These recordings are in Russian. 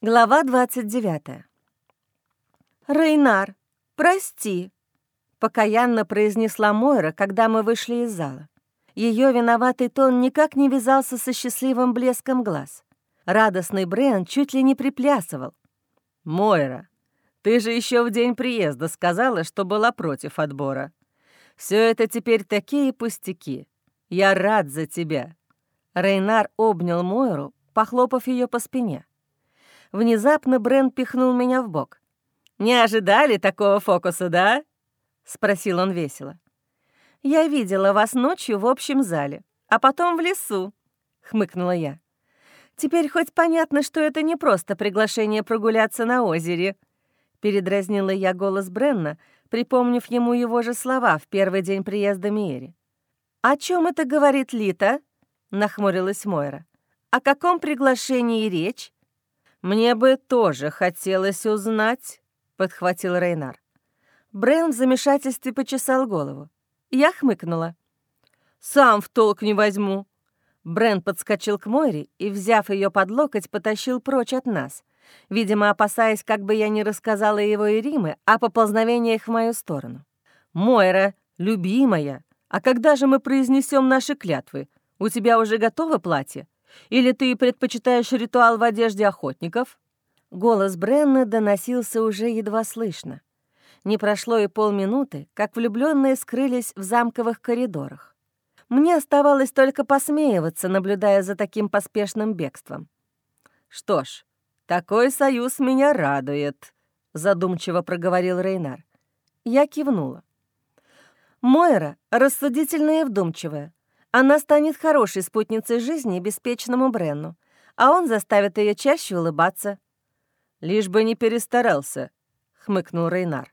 Глава 29. «Рейнар, прости», — покаянно произнесла Мойра, когда мы вышли из зала. Ее виноватый тон никак не вязался со счастливым блеском глаз. Радостный Брэн чуть ли не приплясывал. «Мойра, ты же еще в день приезда сказала, что была против отбора. Все это теперь такие пустяки. Я рад за тебя». Рейнар обнял Мойру, похлопав ее по спине. Внезапно Брент пихнул меня в бок. «Не ожидали такого фокуса, да?» — спросил он весело. «Я видела вас ночью в общем зале, а потом в лесу», — хмыкнула я. «Теперь хоть понятно, что это не просто приглашение прогуляться на озере», — передразнила я голос Бренна, припомнив ему его же слова в первый день приезда Миери. «О чем это говорит Лита?» — нахмурилась Мойра. «О каком приглашении речь?» «Мне бы тоже хотелось узнать», — подхватил Рейнар. Брэн в замешательстве почесал голову. Я хмыкнула. «Сам в толк не возьму». Брэн подскочил к Мойре и, взяв ее под локоть, потащил прочь от нас, видимо, опасаясь, как бы я не рассказала его и Римы о поползновениях в мою сторону. «Мойра, любимая, а когда же мы произнесем наши клятвы? У тебя уже готово платье?» Или ты предпочитаешь ритуал в одежде охотников?» Голос Бренна доносился уже едва слышно. Не прошло и полминуты, как влюбленные скрылись в замковых коридорах. Мне оставалось только посмеиваться, наблюдая за таким поспешным бегством. «Что ж, такой союз меня радует», — задумчиво проговорил Рейнар. Я кивнула. Мойра рассудительная и вдумчивая. Она станет хорошей спутницей жизни беспечному Бренну, а он заставит ее чаще улыбаться. «Лишь бы не перестарался», — хмыкнул Рейнар.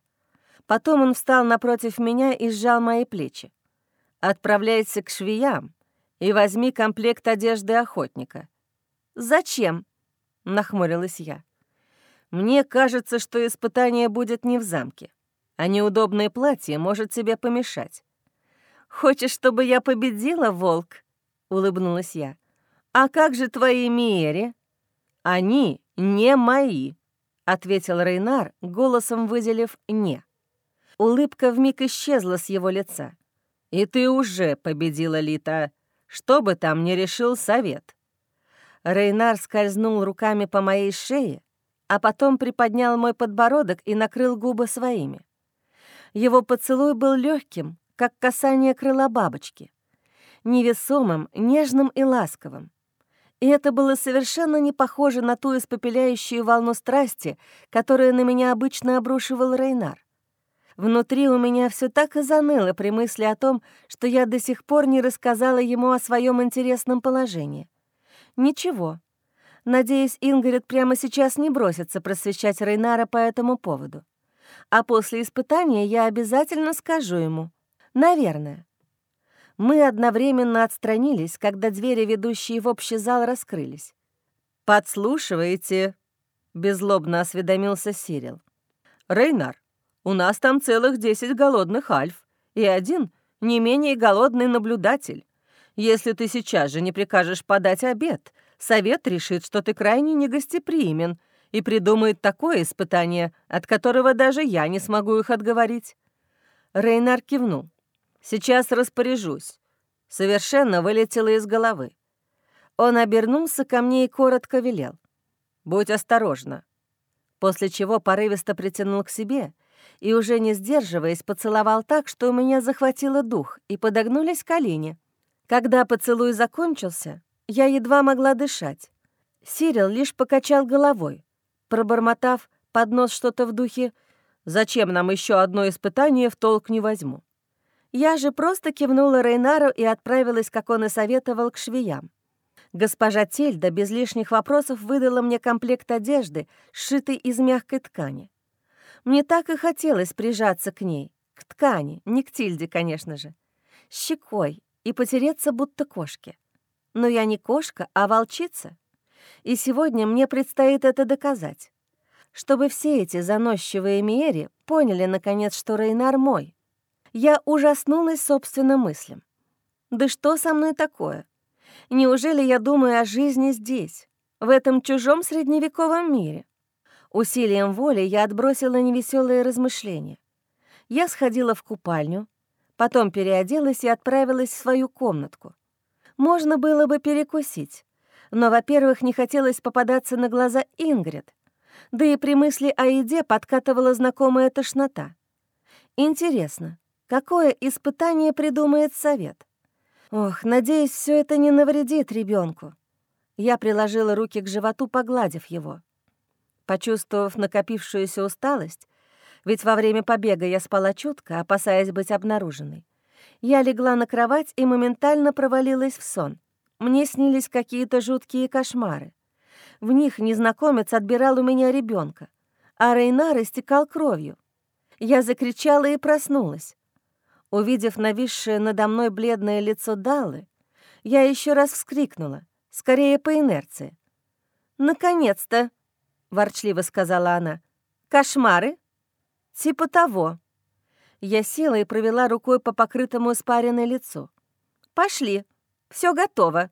Потом он встал напротив меня и сжал мои плечи. «Отправляйся к швеям и возьми комплект одежды охотника». «Зачем?» — нахмурилась я. «Мне кажется, что испытание будет не в замке, а неудобное платье может тебе помешать. «Хочешь, чтобы я победила, волк?» — улыбнулась я. «А как же твои Миери?» «Они не мои», — ответил Рейнар, голосом выделив «не». Улыбка вмиг исчезла с его лица. «И ты уже победила, Лита, что бы там ни решил совет». Рейнар скользнул руками по моей шее, а потом приподнял мой подбородок и накрыл губы своими. Его поцелуй был легким, как касание крыла бабочки, невесомым, нежным и ласковым. И это было совершенно не похоже на ту испопеляющую волну страсти, которая на меня обычно обрушивал Рейнар. Внутри у меня все так и заныло при мысли о том, что я до сих пор не рассказала ему о своем интересном положении. Ничего. Надеюсь, Ингрид прямо сейчас не бросится просвещать Рейнара по этому поводу. А после испытания я обязательно скажу ему. Наверное. Мы одновременно отстранились, когда двери, ведущие в общий зал, раскрылись. «Подслушиваете?» — беззлобно осведомился Сирил. «Рейнар, у нас там целых десять голодных альф и один не менее голодный наблюдатель. Если ты сейчас же не прикажешь подать обед, совет решит, что ты крайне негостеприимен и придумает такое испытание, от которого даже я не смогу их отговорить». Рейнар кивнул. Сейчас распоряжусь. Совершенно вылетело из головы. Он обернулся ко мне и коротко велел. «Будь осторожна». После чего порывисто притянул к себе и, уже не сдерживаясь, поцеловал так, что у меня захватило дух и подогнулись колени. Когда поцелуй закончился, я едва могла дышать. Сирил лишь покачал головой, пробормотав под нос что-то в духе «Зачем нам еще одно испытание, в толк не возьму». Я же просто кивнула Рейнару и отправилась, как он и советовал, к швеям. Госпожа Тельда без лишних вопросов выдала мне комплект одежды, сшитый из мягкой ткани. Мне так и хотелось прижаться к ней, к ткани, не к Тильде, конечно же, щекой и потереться будто кошке. Но я не кошка, а волчица. И сегодня мне предстоит это доказать. Чтобы все эти заносчивые Миери поняли, наконец, что Рейнар мой, я ужаснулась собственным мыслям. Да что со мной такое? Неужели я думаю о жизни здесь, в этом чужом средневековом мире. Усилием воли я отбросила невеселые размышления. Я сходила в купальню, потом переоделась и отправилась в свою комнатку. Можно было бы перекусить, но, во-первых, не хотелось попадаться на глаза Ингрид, да и при мысли о еде подкатывала знакомая тошнота. Интересно, какое испытание придумает совет? Ох, надеюсь, все это не навредит ребенку. Я приложила руки к животу, погладив его. Почувствовав накопившуюся усталость, ведь во время побега я спала чутко, опасаясь быть обнаруженной. Я легла на кровать и моментально провалилась в сон. Мне снились какие-то жуткие кошмары. В них незнакомец отбирал у меня ребенка, а Рейнар истекал кровью. Я закричала и проснулась. Увидев нависшее надо мной бледное лицо Даллы, я еще раз вскрикнула, скорее по инерции. «Наконец-то!» — ворчливо сказала она. «Кошмары?» «Типа того». Я села и провела рукой по покрытому испаренной лицу. «Пошли, все готово».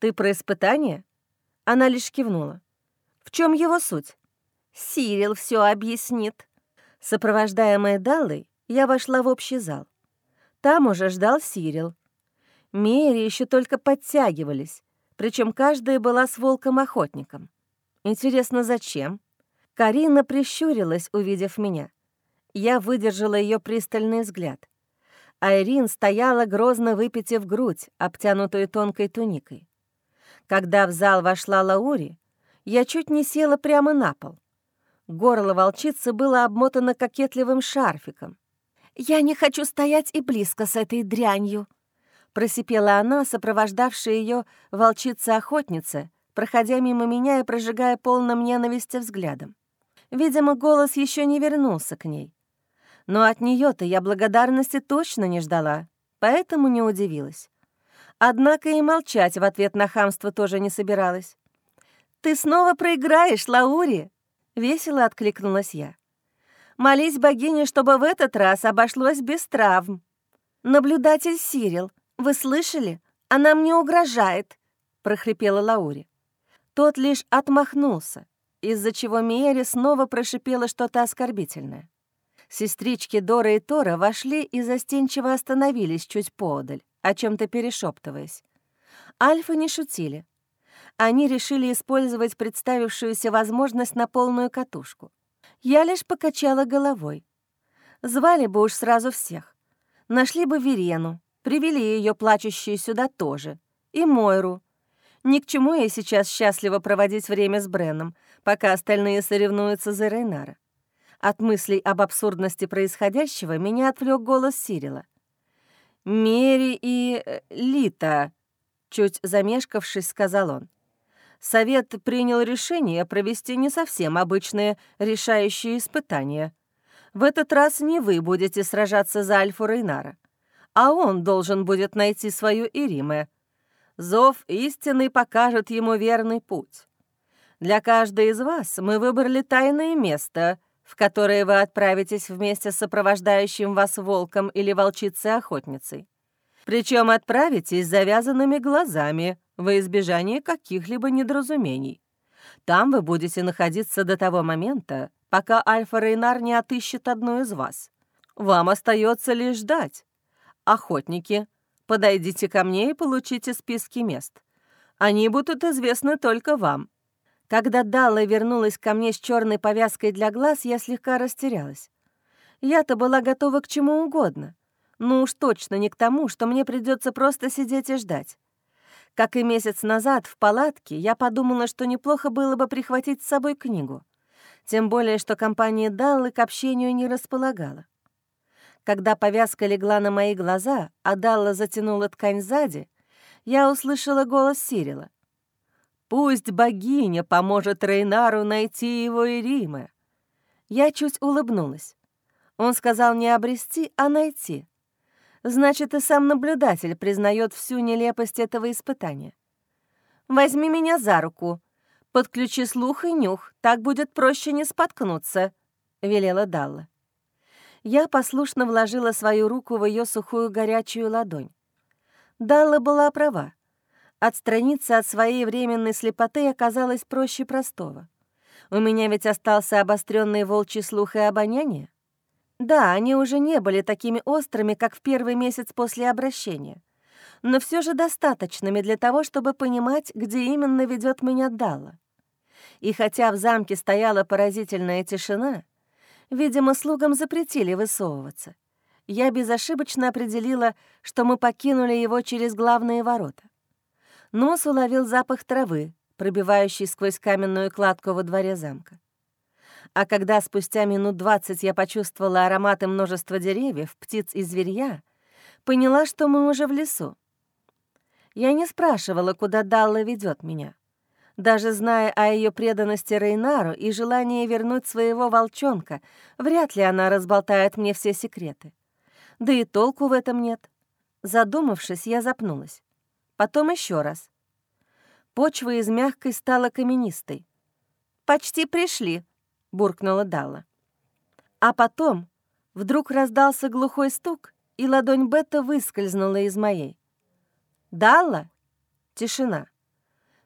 «Ты про испытание?» Она лишь кивнула. «В чем его суть?» «Сирил все объяснит». Сопровождаемая Даллой, я вошла в общий зал. Там уже ждал Сирил. Мери еще только подтягивались, причем каждая была с волком-охотником. Интересно, зачем? Карина прищурилась, увидев меня. Я выдержала ее пристальный взгляд. Айрин стояла, грозно выпитив грудь, обтянутую тонкой туникой. Когда в зал вошла Лаури, я чуть не села прямо на пол. Горло волчицы было обмотано кокетливым шарфиком. «Я не хочу стоять и близко с этой дрянью», — просипела она, сопровождавшая ее волчица-охотница, проходя мимо меня и прожигая полным ненависти взглядом. Видимо, голос еще не вернулся к ней. Но от нее то я благодарности точно не ждала, поэтому не удивилась. Однако и молчать в ответ на хамство тоже не собиралась. «Ты снова проиграешь, Лаури!» — весело откликнулась я. «Молись богине, чтобы в этот раз обошлось без травм. Наблюдатель Сирил, вы слышали? Она мне угрожает!» — прохрипела Лаури. Тот лишь отмахнулся, из-за чего Миэри снова прошипела что-то оскорбительное. Сестрички Дора и Тора вошли и застенчиво остановились чуть поодаль, о чем то перешептываясь. Альфы не шутили. Они решили использовать представившуюся возможность на полную катушку. Я лишь покачала головой. Звали бы уж сразу всех. Нашли бы Верену, привели ее плачущую сюда тоже. И Мойру. Ни к чему ей сейчас счастливо проводить время с Бреном, пока остальные соревнуются за Рейнара. От мыслей об абсурдности происходящего меня отвлек голос Сирила. «Мери и э, Лита», — чуть замешкавшись, сказал он. «Совет принял решение провести не совсем обычные решающие испытания. В этот раз не вы будете сражаться за Альфу Рейнара, а он должен будет найти свою Ириме. Зов истины покажет ему верный путь. Для каждой из вас мы выбрали тайное место, в которое вы отправитесь вместе с сопровождающим вас волком или волчицей-охотницей. Причем отправитесь завязанными глазами во избежание каких-либо недоразумений. Там вы будете находиться до того момента, пока Альфа Рейнар не отыщет одну из вас. Вам остается лишь ждать. Охотники, подойдите ко мне и получите списки мест. Они будут известны только вам. Когда Далла вернулась ко мне с черной повязкой для глаз, я слегка растерялась. Я-то была готова к чему угодно. Ну уж точно не к тому, что мне придется просто сидеть и ждать. Как и месяц назад в палатке, я подумала, что неплохо было бы прихватить с собой книгу. Тем более, что компания Даллы к общению не располагала. Когда повязка легла на мои глаза, а Далла затянула ткань сзади, я услышала голос Сирила. Пусть богиня поможет Рейнару найти его и Риме. Я чуть улыбнулась. Он сказал не обрести, а найти. Значит, и сам наблюдатель признает всю нелепость этого испытания. «Возьми меня за руку, подключи слух и нюх, так будет проще не споткнуться», — велела Далла. Я послушно вложила свою руку в ее сухую горячую ладонь. Далла была права. Отстраниться от своей временной слепоты оказалось проще простого. У меня ведь остался обостренный волчий слух и обоняние. Да, они уже не были такими острыми, как в первый месяц после обращения, но все же достаточными для того, чтобы понимать, где именно ведет меня Далла. И хотя в замке стояла поразительная тишина, видимо, слугам запретили высовываться, я безошибочно определила, что мы покинули его через главные ворота. Нос уловил запах травы, пробивающий сквозь каменную кладку во дворе замка. А когда спустя минут двадцать я почувствовала ароматы множества деревьев, птиц и зверья, поняла, что мы уже в лесу. Я не спрашивала, куда Далла ведет меня. Даже зная о ее преданности Рейнару и желании вернуть своего волчонка, вряд ли она разболтает мне все секреты. Да и толку в этом нет. Задумавшись, я запнулась. Потом еще раз. Почва из мягкой стала каменистой. «Почти пришли», — буркнула Дала. А потом вдруг раздался глухой стук, и ладонь Бетта выскользнула из моей. «Дала?» Тишина.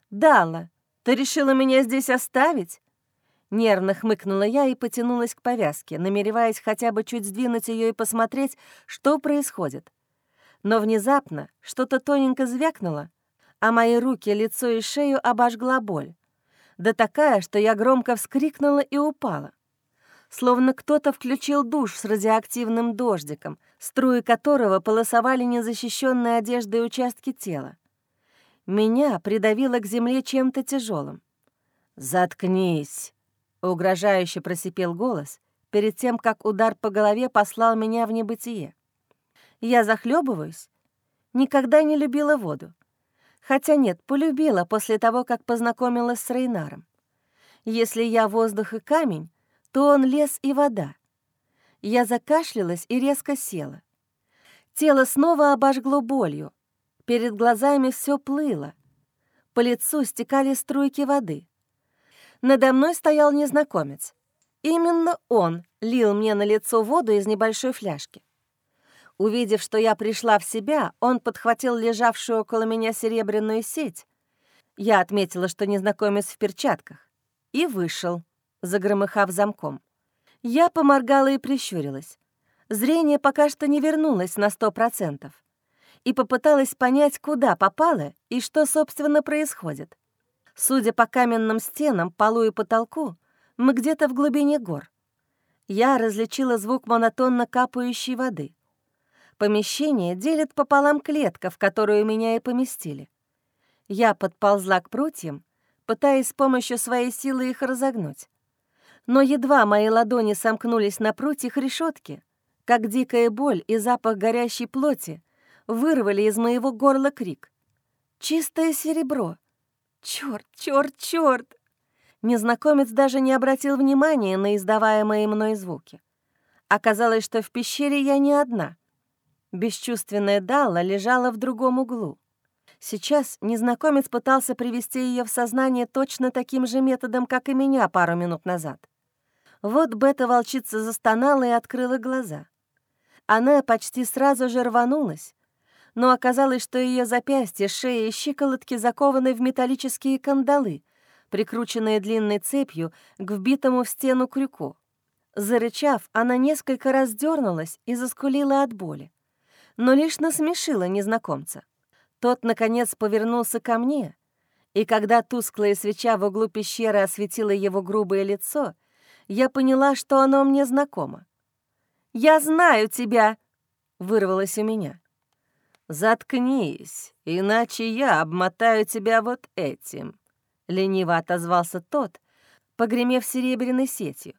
«Дала, ты решила меня здесь оставить?» Нервно хмыкнула я и потянулась к повязке, намереваясь хотя бы чуть сдвинуть ее и посмотреть, что происходит но внезапно что-то тоненько звякнуло, а мои руки, лицо и шею обожгла боль. Да такая, что я громко вскрикнула и упала. Словно кто-то включил душ с радиоактивным дождиком, струи которого полосовали незащищенные одеждой участки тела. Меня придавило к земле чем-то тяжелым. «Заткнись!» — угрожающе просипел голос перед тем, как удар по голове послал меня в небытие. Я захлебываюсь. Никогда не любила воду. Хотя нет, полюбила после того, как познакомилась с Рейнаром. Если я воздух и камень, то он лес и вода. Я закашлялась и резко села. Тело снова обожгло болью. Перед глазами все плыло. По лицу стекали струйки воды. Надо мной стоял незнакомец. Именно он лил мне на лицо воду из небольшой фляжки. Увидев, что я пришла в себя, он подхватил лежавшую около меня серебряную сеть. Я отметила, что незнакомец в перчатках. И вышел, загромыхав замком. Я поморгала и прищурилась. Зрение пока что не вернулось на сто процентов. И попыталась понять, куда попало и что, собственно, происходит. Судя по каменным стенам, полу и потолку, мы где-то в глубине гор. Я различила звук монотонно капающей воды — Помещение делит пополам клетка, в которую меня и поместили. Я подползла к прутьям, пытаясь с помощью своей силы их разогнуть. Но едва мои ладони сомкнулись на прутьях решетки, как дикая боль и запах горящей плоти вырвали из моего горла крик. «Чистое серебро! Чёрт, чёрт, чёрт!» Незнакомец даже не обратил внимания на издаваемые мной звуки. Оказалось, что в пещере я не одна. Бесчувственная Далла лежала в другом углу. Сейчас незнакомец пытался привести ее в сознание точно таким же методом, как и меня пару минут назад. Вот бета-волчица застонала и открыла глаза. Она почти сразу же рванулась, но оказалось, что ее запястья, шея и щиколотки закованы в металлические кандалы, прикрученные длинной цепью к вбитому в стену крюку. Зарычав, она несколько раз дернулась и заскулила от боли но лишь насмешила незнакомца. Тот, наконец, повернулся ко мне, и когда тусклая свеча в углу пещеры осветила его грубое лицо, я поняла, что оно мне знакомо. «Я знаю тебя!» — вырвалось у меня. «Заткнись, иначе я обмотаю тебя вот этим», — лениво отозвался тот, погремев серебряной сетью.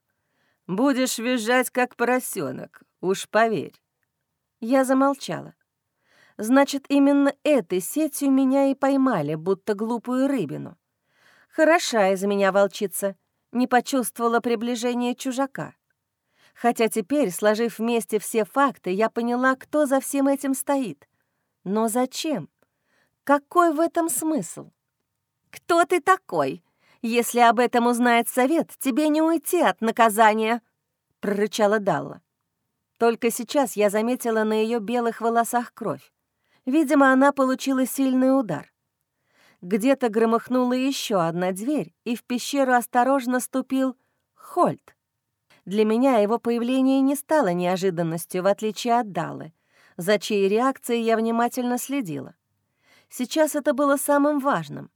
«Будешь визжать, как поросенок, уж поверь». Я замолчала. Значит, именно этой сетью меня и поймали, будто глупую рыбину. Хороша из меня волчица, не почувствовала приближения чужака. Хотя теперь, сложив вместе все факты, я поняла, кто за всем этим стоит. Но зачем? Какой в этом смысл? «Кто ты такой? Если об этом узнает совет, тебе не уйти от наказания», — прорычала Далла. Только сейчас я заметила на ее белых волосах кровь. Видимо, она получила сильный удар. Где-то громыхнула еще одна дверь, и в пещеру осторожно ступил Хольт. Для меня его появление не стало неожиданностью, в отличие от Далы, за чьей реакцией я внимательно следила. Сейчас это было самым важным.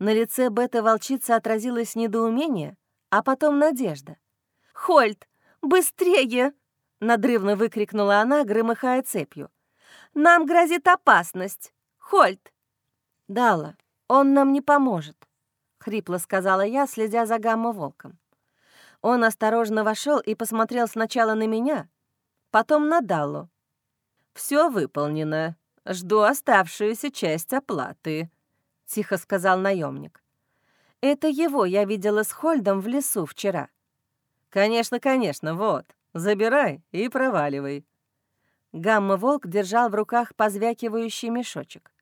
На лице бета-волчицы отразилось недоумение, а потом надежда. «Хольт, быстрее!» — надрывно выкрикнула она, громыхая цепью. «Нам грозит опасность! Хольт!» «Дала, он нам не поможет», — хрипло сказала я, следя за гамма-волком. Он осторожно вошел и посмотрел сначала на меня, потом на Даллу. Все выполнено. Жду оставшуюся часть оплаты», — тихо сказал наемник. «Это его я видела с Хольдом в лесу вчера». «Конечно, конечно, вот, забирай и проваливай». Гамма-волк держал в руках позвякивающий мешочек.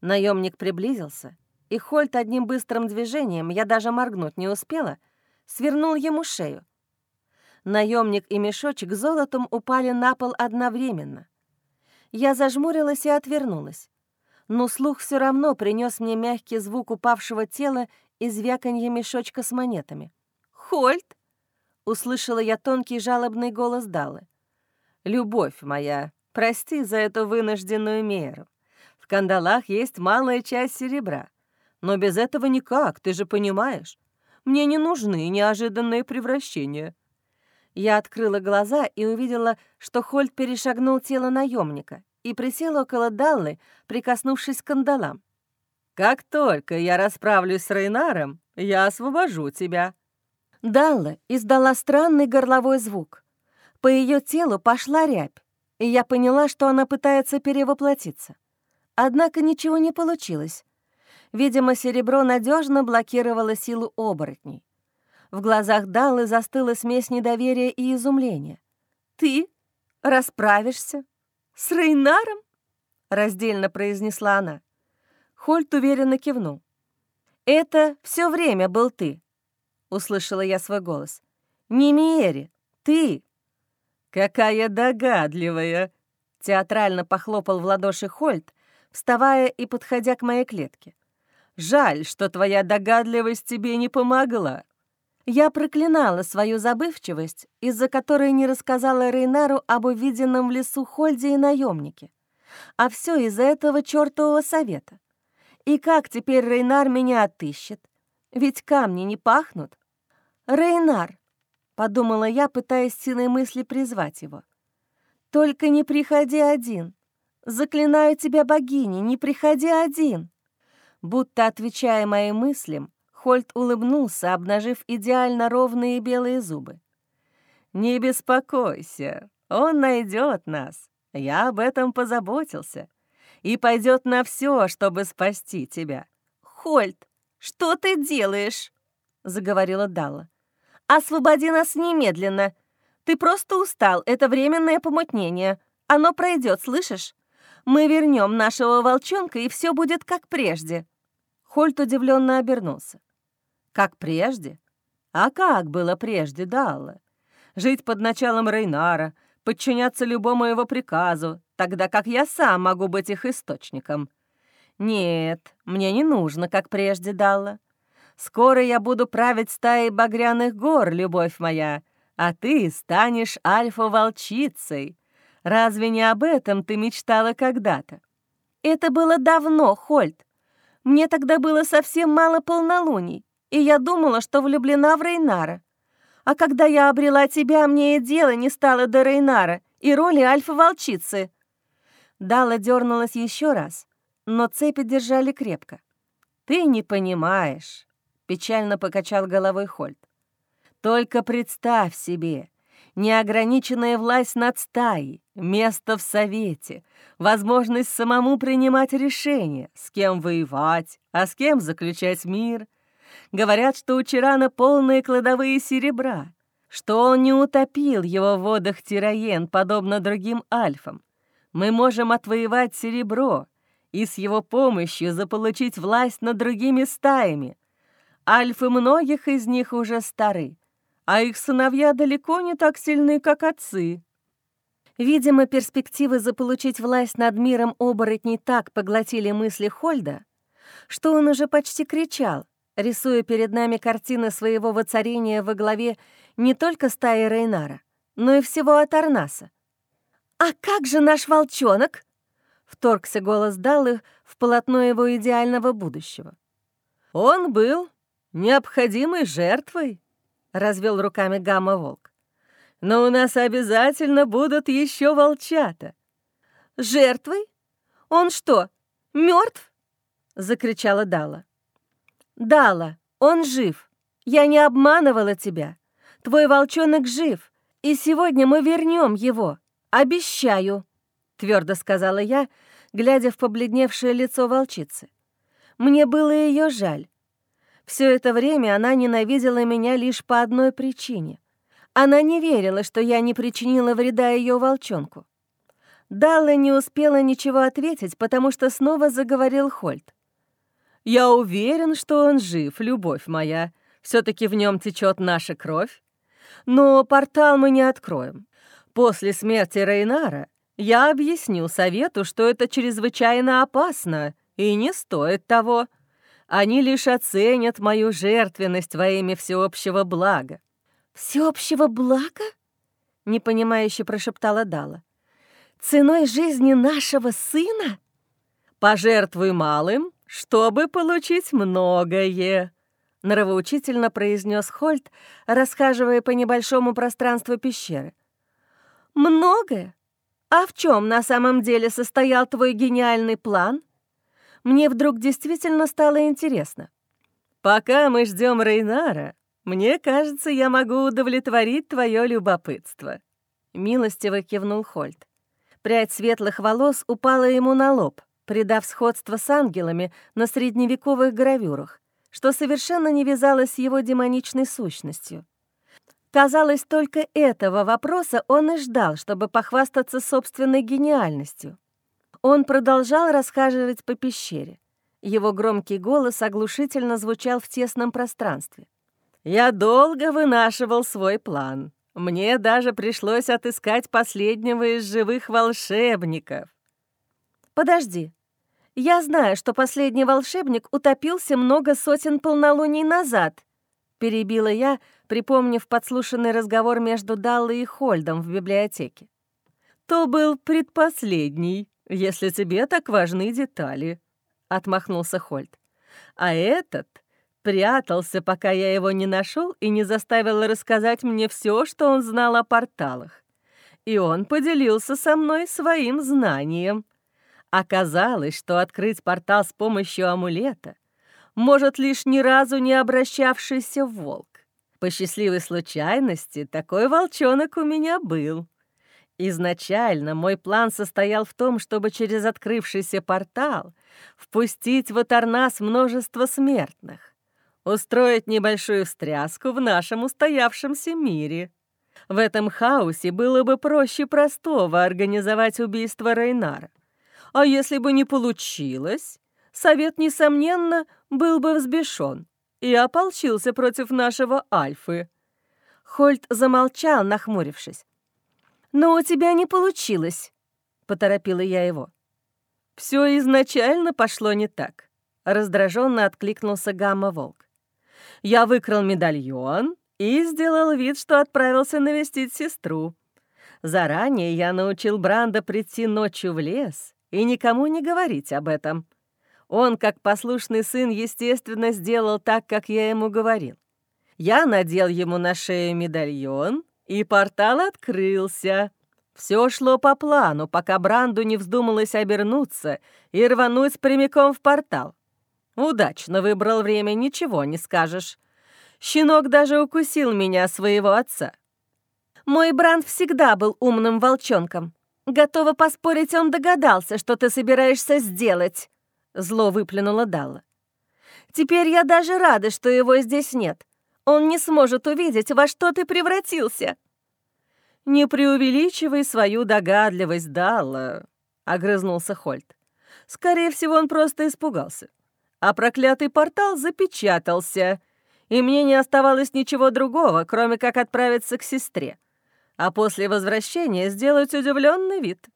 Наемник приблизился, и Хольт одним быстрым движением, я даже моргнуть не успела, свернул ему шею. Наемник и мешочек золотом упали на пол одновременно. Я зажмурилась и отвернулась. Но слух все равно принес мне мягкий звук упавшего тела и звяканье мешочка с монетами. «Хольт!» — услышала я тонкий жалобный голос Далы. «Любовь моя, прости за эту вынужденную меру. В кандалах есть малая часть серебра. Но без этого никак, ты же понимаешь. Мне не нужны неожиданные превращения». Я открыла глаза и увидела, что Хольт перешагнул тело наемника и присел около Даллы, прикоснувшись к кандалам. «Как только я расправлюсь с Рейнаром, я освобожу тебя». Далла издала странный горловой звук. По ее телу пошла рябь, и я поняла, что она пытается перевоплотиться. Однако ничего не получилось. Видимо, серебро надежно блокировало силу оборотней. В глазах Даллы застыла смесь недоверия и изумления. «Ты расправишься с Рейнаром?» — раздельно произнесла она. Хольт уверенно кивнул. «Это все время был ты», — услышала я свой голос. «Не Миери, ты». «Какая догадливая!» — театрально похлопал в ладоши Хольт, вставая и подходя к моей клетке. «Жаль, что твоя догадливость тебе не помогла. Я проклинала свою забывчивость, из-за которой не рассказала Рейнару об увиденном в лесу Хольде и наемнике. А все из-за этого чертового совета. И как теперь Рейнар меня отыщет? Ведь камни не пахнут. «Рейнар», — подумала я, пытаясь силой мысли призвать его. «Только не приходи один. Заклинаю тебя, богини, не приходи один». Будто отвечая моим мыслям, Хольт улыбнулся, обнажив идеально ровные белые зубы. «Не беспокойся, он найдет нас. Я об этом позаботился. И пойдет на все, чтобы спасти тебя». «Хольт, что ты делаешь?» — заговорила Дала. «Освободи нас немедленно. Ты просто устал, это временное помутнение. Оно пройдет, слышишь? Мы вернем нашего волчонка, и все будет как прежде». Хольт удивленно обернулся. Как прежде? А как было прежде, Далла? Жить под началом Рейнара, подчиняться любому его приказу, тогда как я сам могу быть их источником. Нет, мне не нужно, как прежде, Далла. Скоро я буду править стаей багряных гор, любовь моя, а ты станешь альфа-волчицей. Разве не об этом ты мечтала когда-то? Это было давно, Хольт. Мне тогда было совсем мало полнолуний и я думала, что влюблена в Рейнара. А когда я обрела тебя, мне и дело не стало до Рейнара и роли альфа-волчицы». Дала дернулась еще раз, но цепи держали крепко. «Ты не понимаешь», — печально покачал головой Хольт. «Только представь себе, неограниченная власть над стаей, место в совете, возможность самому принимать решения, с кем воевать, а с кем заключать мир — Говорят, что у Чирана полные кладовые серебра, что он не утопил его в водах Тироен, подобно другим альфам. Мы можем отвоевать серебро и с его помощью заполучить власть над другими стаями. Альфы многих из них уже стары, а их сыновья далеко не так сильны, как отцы. Видимо, перспективы заполучить власть над миром оборотней так поглотили мысли Хольда, что он уже почти кричал, рисуя перед нами картины своего воцарения во главе не только стаи Рейнара, но и всего Атарнаса. «А как же наш волчонок?» — вторгся голос Даллы в полотно его идеального будущего. «Он был необходимой жертвой», — развел руками Гамма-волк. «Но у нас обязательно будут еще волчата». «Жертвой? Он что, мертв? закричала Дала. «Дала, он жив. Я не обманывала тебя. Твой волчонок жив, и сегодня мы вернем его. Обещаю», — твердо сказала я, глядя в побледневшее лицо волчицы. Мне было ее жаль. Все это время она ненавидела меня лишь по одной причине. Она не верила, что я не причинила вреда ее волчонку. Далла не успела ничего ответить, потому что снова заговорил Хольт. «Я уверен, что он жив, любовь моя. все таки в нем течет наша кровь. Но портал мы не откроем. После смерти Рейнара я объясню совету, что это чрезвычайно опасно и не стоит того. Они лишь оценят мою жертвенность во имя всеобщего блага». «Всеобщего блага?» — непонимающе прошептала Дала. «Ценой жизни нашего сына?» «Пожертвуй малым, чтобы получить многое», — нравоучительно произнес Хольт, расхаживая по небольшому пространству пещеры. «Многое? А в чем на самом деле состоял твой гениальный план?» Мне вдруг действительно стало интересно. «Пока мы ждем Рейнара, мне кажется, я могу удовлетворить твое любопытство», — милостиво кивнул Хольт. Прядь светлых волос упала ему на лоб, придав сходство с ангелами на средневековых гравюрах, что совершенно не вязалось с его демоничной сущностью. Казалось, только этого вопроса он и ждал, чтобы похвастаться собственной гениальностью. Он продолжал расхаживать по пещере. Его громкий голос оглушительно звучал в тесном пространстве. «Я долго вынашивал свой план. Мне даже пришлось отыскать последнего из живых волшебников». «Подожди. Я знаю, что последний волшебник утопился много сотен полнолуний назад», перебила я, припомнив подслушанный разговор между Даллой и Хольдом в библиотеке. «То был предпоследний», если тебе так важны детали», — отмахнулся Хольт. «А этот прятался, пока я его не нашел и не заставил рассказать мне все, что он знал о порталах. И он поделился со мной своим знанием. Оказалось, что открыть портал с помощью амулета может лишь ни разу не обращавшийся волк. По счастливой случайности такой волчонок у меня был. Изначально мой план состоял в том, чтобы через открывшийся портал впустить в Атарнас множество смертных, устроить небольшую встряску в нашем устоявшемся мире. В этом хаосе было бы проще простого организовать убийство Рейнара. А если бы не получилось, совет, несомненно, был бы взбешен и ополчился против нашего Альфы. Хольт замолчал, нахмурившись. «Но у тебя не получилось», — поторопила я его. Все изначально пошло не так», — раздраженно откликнулся Гамма-волк. «Я выкрал медальон и сделал вид, что отправился навестить сестру. Заранее я научил Бранда прийти ночью в лес и никому не говорить об этом. Он, как послушный сын, естественно, сделал так, как я ему говорил. Я надел ему на шею медальон — и портал открылся. Все шло по плану, пока Бранду не вздумалось обернуться и рвануть прямиком в портал. Удачно выбрал время, ничего не скажешь. Щенок даже укусил меня, своего отца. Мой Бранд всегда был умным волчонком. Готова поспорить, он догадался, что ты собираешься сделать. Зло выплюнула Далла. Теперь я даже рада, что его здесь нет. Он не сможет увидеть, во что ты превратился». «Не преувеличивай свою догадливость, Далла», — огрызнулся Хольт. «Скорее всего, он просто испугался. А проклятый портал запечатался, и мне не оставалось ничего другого, кроме как отправиться к сестре, а после возвращения сделать удивленный вид».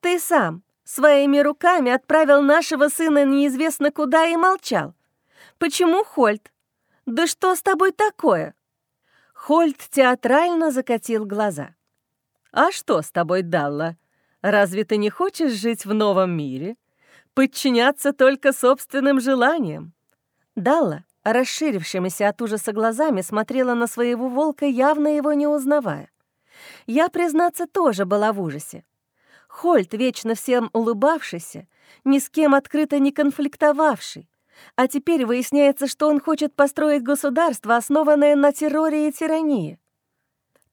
«Ты сам Своими руками отправил нашего сына неизвестно куда и молчал. Почему Хольт? Да что с тобой такое?» Хольт театрально закатил глаза. «А что с тобой, Далла? Разве ты не хочешь жить в новом мире? Подчиняться только собственным желаниям?» Далла, расширившимися от ужаса глазами, смотрела на своего волка, явно его не узнавая. Я, признаться, тоже была в ужасе. Хольт, вечно всем улыбавшийся, ни с кем открыто не конфликтовавший, а теперь выясняется, что он хочет построить государство, основанное на терроре и тирании.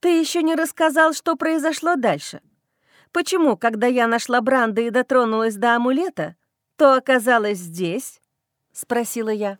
Ты еще не рассказал, что произошло дальше. Почему, когда я нашла Бранда и дотронулась до амулета, то оказалась здесь?» — спросила я.